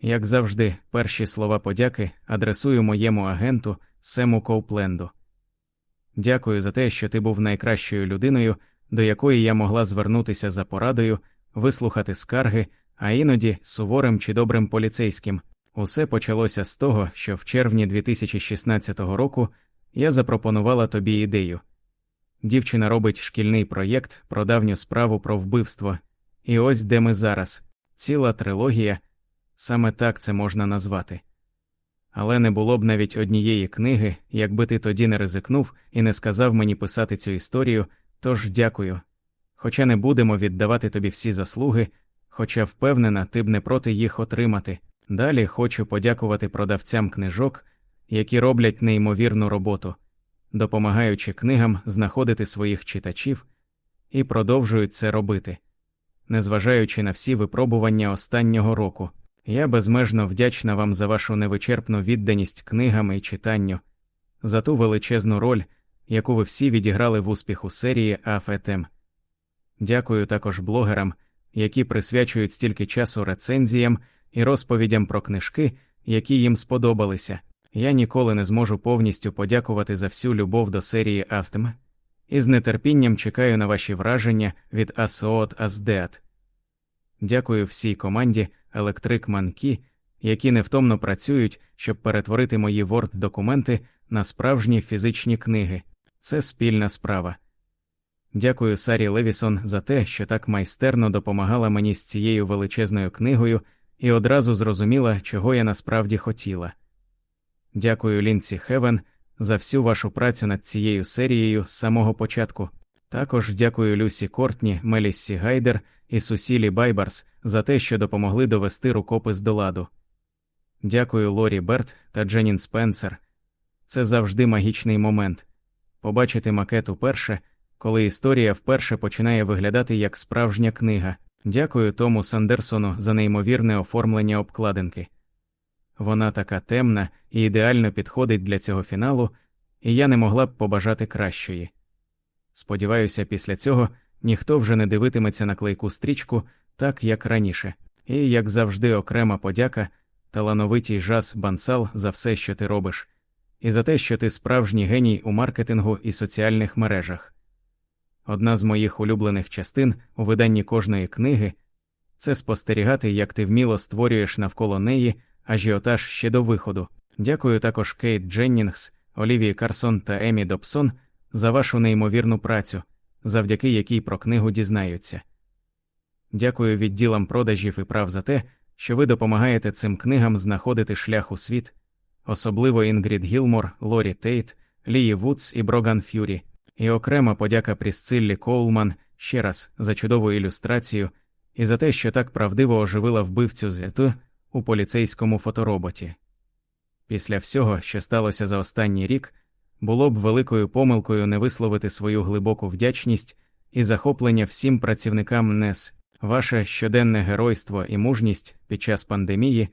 Як завжди, перші слова подяки адресую моєму агенту Сему Коупленду. Дякую за те, що ти був найкращою людиною, до якої я могла звернутися за порадою, вислухати скарги, а іноді суворим чи добрим поліцейським. Усе почалося з того, що в червні 2016 року я запропонувала тобі ідею. Дівчина робить шкільний проєкт про давню справу про вбивство, і ось де ми зараз ціла трилогія, саме так це можна назвати. Але не було б навіть однієї книги, якби ти тоді не ризикнув і не сказав мені писати цю історію, тож дякую. Хоча не будемо віддавати тобі всі заслуги, хоча впевнена, ти б не проти їх отримати. Далі хочу подякувати продавцям книжок, які роблять неймовірну роботу, допомагаючи книгам знаходити своїх читачів і продовжують це робити. Незважаючи на всі випробування останнього року, я безмежно вдячна вам за вашу невичерпну відданість книгам і читанню, за ту величезну роль, яку ви всі відіграли в успіху серії АФЕТЕМ. Дякую також блогерам, які присвячують стільки часу рецензіям і розповідям про книжки, які їм сподобалися. Я ніколи не зможу повністю подякувати за всю любов до серії Автем, і з нетерпінням чекаю на ваші враження від Асоот Аздеат. Дякую всій команді Електрик Манкі, які невтомно працюють, щоб перетворити мої word документи на справжні фізичні книги. Це спільна справа. Дякую Сарі Левісон за те, що так майстерно допомагала мені з цією величезною книгою і одразу зрозуміла, чого я насправді хотіла. Дякую Ліндсі Хевен за всю вашу працю над цією серією з самого початку. Також дякую Люсі Кортні, Меліссі Гайдер і Сусілі Байбарс за те, що допомогли довести рукопис до ладу. Дякую Лорі Берт та Дженін Спенсер. Це завжди магічний момент побачити макет уперше, коли історія вперше починає виглядати як справжня книга. Дякую Тому Сандерсону за неймовірне оформлення обкладинки. Вона така темна і ідеально підходить для цього фіналу, і я не могла б побажати кращої. Сподіваюся, після цього ніхто вже не дивитиметься на клейку стрічку так, як раніше, і, як завжди, окрема подяка талановитій жаз Бансал за все, що ти робиш, і за те, що ти справжній геній у маркетингу і соціальних мережах. Одна з моїх улюблених частин у виданні кожної книги це спостерігати, як ти вміло створюєш навколо неї ажіотаж ще до виходу. Дякую також Кейт Дженнінгс, Олівії Карсон та Емі Добсон за вашу неймовірну працю, завдяки якій про книгу дізнаються. Дякую відділам продажів і прав за те, що ви допомагаєте цим книгам знаходити шлях у світ, особливо Інгрід Гілмор, Лорі Тейт, Лії Вудс і Броган Ф'юрі. І окрема подяка Прісциллі Коулман ще раз за чудову ілюстрацію і за те, що так правдиво оживила вбивцю Зету у поліцейському фотороботі. Після всього, що сталося за останній рік, було б великою помилкою не висловити свою глибоку вдячність і захоплення всім працівникам НЕС, ваше щоденне геройство і мужність під час пандемії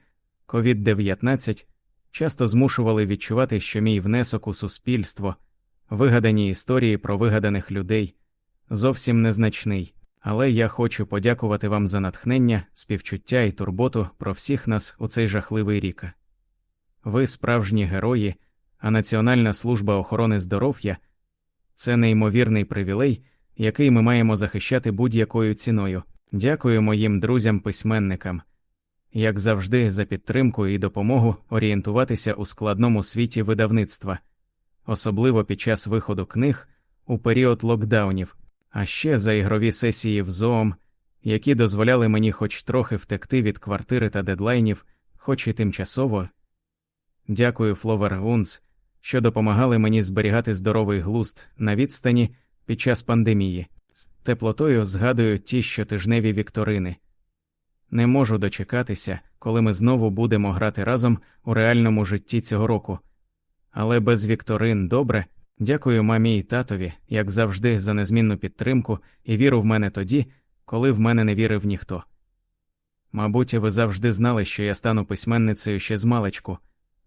COVID-19 часто змушували відчувати, що мій внесок у суспільство вигадані історії про вигаданих людей зовсім незначний, але я хочу подякувати вам за натхнення, співчуття і турботу про всіх нас у цей жахливий рік. Ви справжні герої, а Національна служба охорони здоров'я це неймовірний привілей, який ми маємо захищати будь-якою ціною. Дякую моїм друзям-письменникам, як завжди, за підтримку і допомогу орієнтуватися у складному світі видавництва особливо під час виходу книг у період локдаунів, а ще за ігрові сесії в зоом, які дозволяли мені хоч трохи втекти від квартири та дедлайнів, хоч і тимчасово. Дякую, Фловер Унц, що допомагали мені зберігати здоровий глуст на відстані під час пандемії. Теплотою згадую ті щотижневі вікторини. Не можу дочекатися, коли ми знову будемо грати разом у реальному житті цього року. Але без Вікторин добре. Дякую мамі і татові, як завжди, за незмінну підтримку і віру в мене тоді, коли в мене не вірив ніхто. Мабуть, ви завжди знали, що я стану письменницею ще з маличку,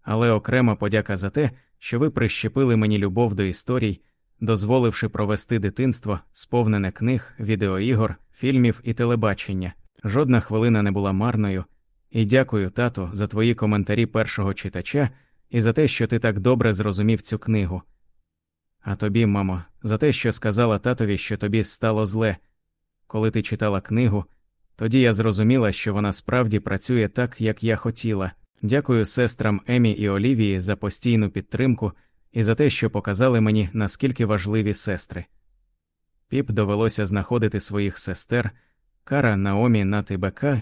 але окрема подяка за те, що ви прищепили мені любов до історій, дозволивши провести дитинство, сповнене книг, відеоігор, фільмів і телебачення. Жодна хвилина не була марною, І дякую, тату, за твої коментарі першого читача і за те, що ти так добре зрозумів цю книгу. А тобі, мамо, за те, що сказала татові, що тобі стало зле. Коли ти читала книгу, тоді я зрозуміла, що вона справді працює так, як я хотіла. Дякую сестрам Емі і Олівії за постійну підтримку і за те, що показали мені, наскільки важливі сестри. Піп довелося знаходити своїх сестер, Кара, Наомі, Нати Бека,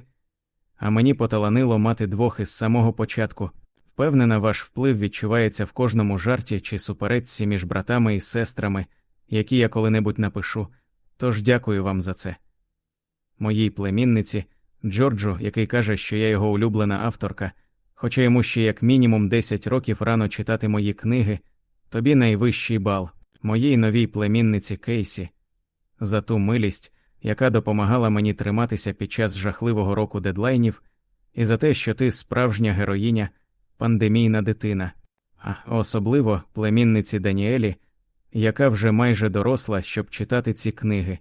а мені поталанило мати двох із самого початку. Впевнена, ваш вплив відчувається в кожному жарті чи суперечці між братами і сестрами, які я коли-небудь напишу, тож дякую вам за це. Моїй племінниці, Джорджу, який каже, що я його улюблена авторка, хоча йому ще як мінімум 10 років рано читати мої книги, тобі найвищий бал, моїй новій племінниці Кейсі, за ту милість, яка допомагала мені триматися під час жахливого року дедлайнів, і за те, що ти справжня героїня, пандемійна дитина, а особливо племінниці Даніелі, яка вже майже доросла, щоб читати ці книги.